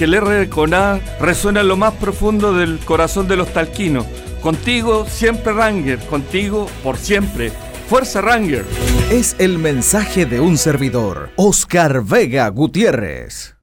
Que el R con A resuena en lo más profundo del corazón de los talquinos. Contigo siempre Ranger, contigo por siempre. Fuerza Ranger. Es el mensaje de un servidor, Oscar Vega Gutiérrez.